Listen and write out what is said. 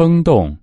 坑洞。